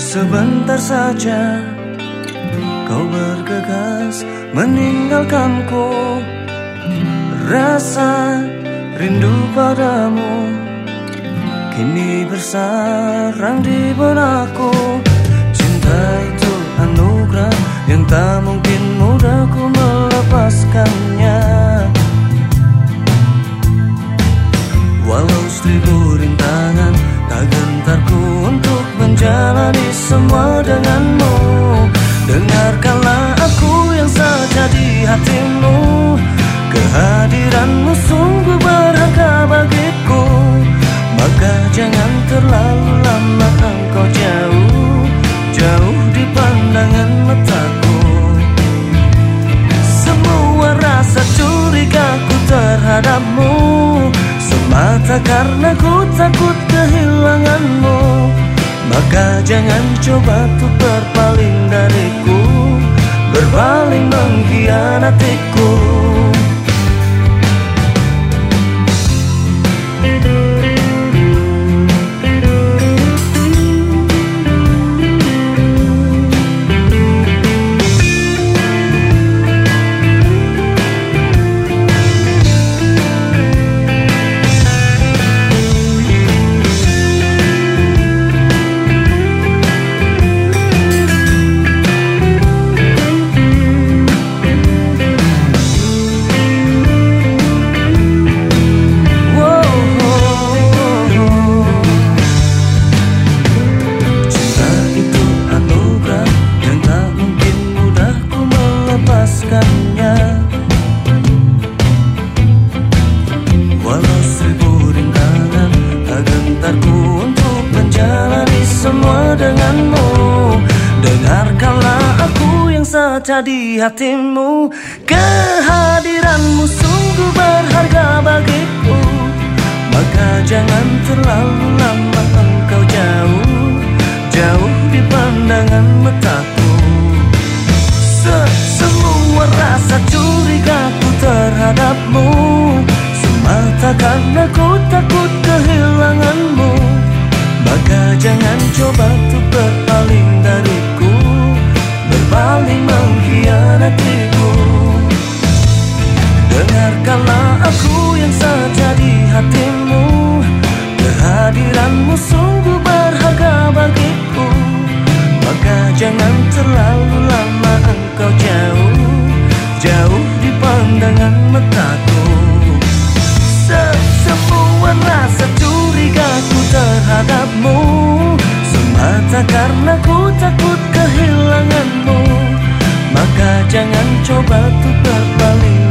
Sebentar saja kau bergegas meninggalkanku. Rasa rindu padamu Kini bersarang di benakku. Cinta itu anugerah yang tak menjalani semua denganmu. Dengarkanlah aku yang saja di hatimu. Kehadiranmu sungguh berharga bagiku. Maka jangan terlalu lama engkau jauh. Jauh di pandangan mataku. Semua rasa curigaku terhadapmu. Semata karena ku Maka jangan coba tuh berpaling dariku? Berpaling mengkhianatiku setia di hatimu. Kehadiranmu sungguh berharga bagiku. Maka jangan terlalu lama engkau jauh Jauh di pandangan mataku. Semua rasa curigaku terhadapmu. Semata karena ku takut kehilanganmu. Maka jangan coba untuk berpaling dariku mengkhianatiku Dengarkanlah aku yang saja di hatimu. Kehadiranmu sungguh berharga bagiku. Maka jangan terlalu lama engkau jauh Jauh di pandangan mataku. Semua rasa curigaku terhadapmu coba tuh berbalik